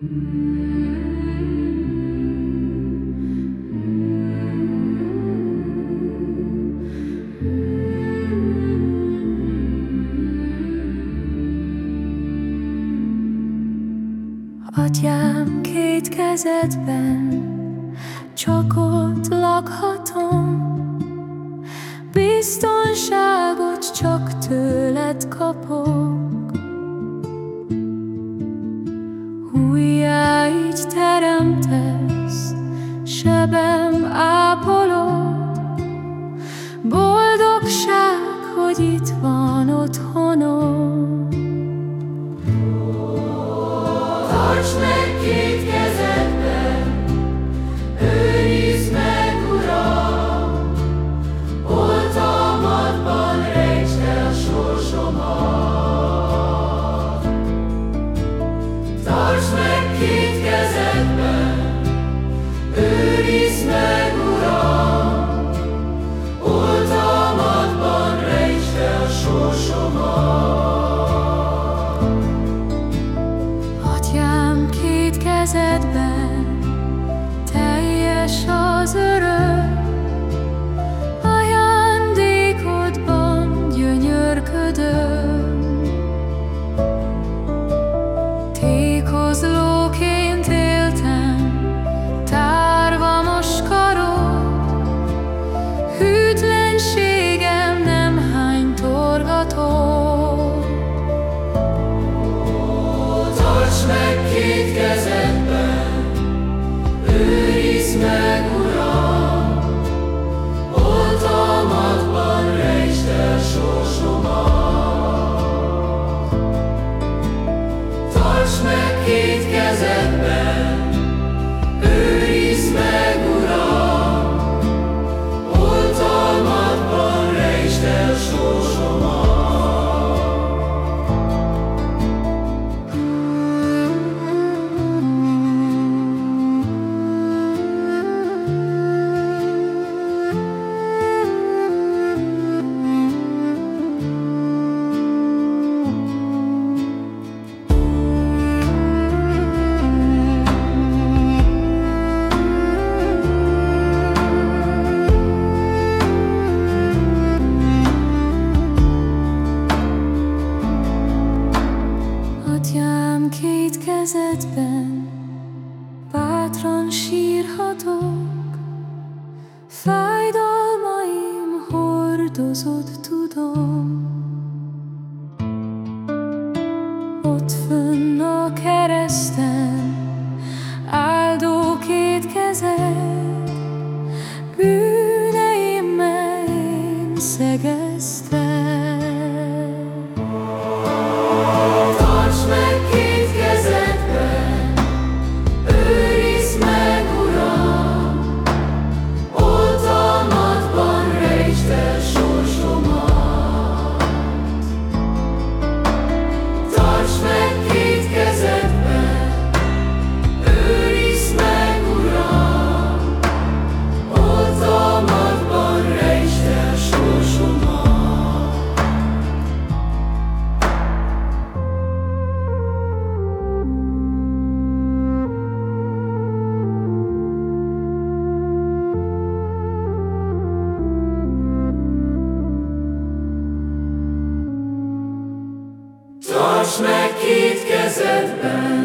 Atyám, két kezedben csak ott lakhatom, Biztonságot csak tőled kapok. mentesz, sebem ápolod, boldogság, hogy itt van otthonom. Tarts meg két was looking. két kezedben. sírhatok, fájdalmaim hordozod tudom. Ott fönn a kereszten áldó két kezed, Tarts meg két kezedben,